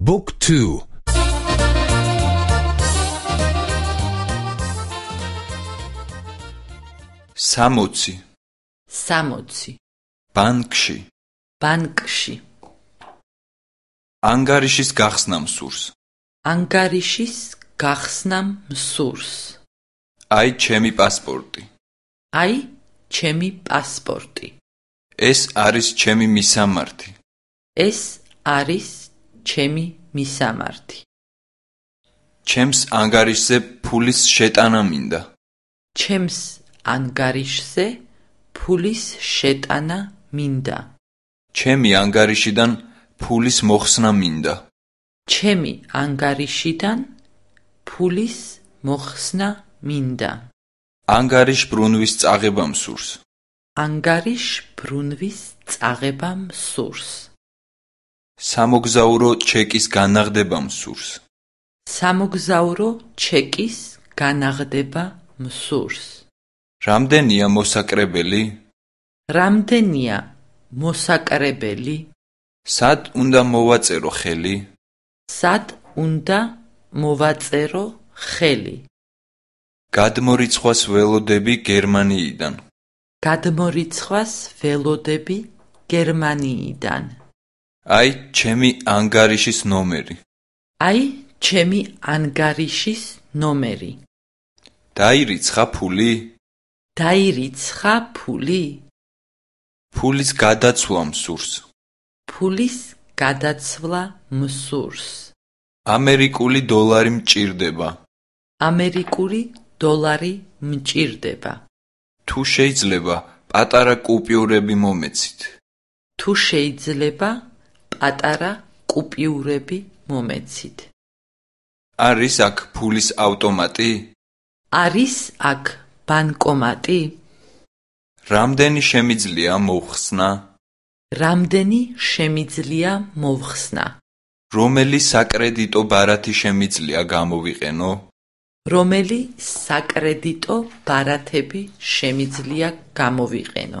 Book 2 60 60 ბანკში ბანკში ანგარიშის გახსნამ სურს ანგარიშის გახსნამ სურს აი ჩემი პასპორტი აი ჩემი პასპორტი ეს არის ჩემი მისამართი ეს არის ჩემი მისამართი. ჩემს ანგარიშზე ფულის შეტანა მინდა. ჩემს ანგარიშზე ფულის შეტანა მინდა. ჩემი ანგარიშიდან ფულის მოხსნა მინდა. ჩემი ანგარიშიდან ფულის მოხსნა მინდა. ანგარიშ ბრუნვის წაღება მსურს ანგარიშ ბრუნვის წაღება მსურს სამოგზაურო ჩეკის განაღდება მსურს. სამოგზაურო ჩეკის განაღდება მსურს. რამდენია მოსაკრებელი? რამდენია მოსაკრებელი? სად უნდა მოვაწერო ხელი? სად უნდა მოვაწერო ხელი? გადმორიცხვას ველოდები გერმანიიდან. გადმორიცხვას ველოდები გერმანიიდან აი ჩემი ანგარიშის ნომერი. აი ჩემი ანგარიშის ნომერი. დაირიცხა ფული. დაირიცხა ფული. ფულის გადაცვლა მსურს. ფულის გადაცვლა მსურს. ამერიკული დოლარი მჭირდება. ამერიკული დოლარი მჭირდება. თუ შეიძლება პატარა კუპიურები მომეცით. თუ შეიძლება პატარა კუპიურები მომეცით. არის აქ ფულის ავტომატი? არის აქ ბანკომატი? რამდენი შემიძლია მოვხსნა რამდენი შემიძლია მოვხსნა რომელი საკრედიტო ბარათი შემიძლია გამოვიყენო? რომელი საკრედიტო ბარათები შემიძლია გამოვიყენო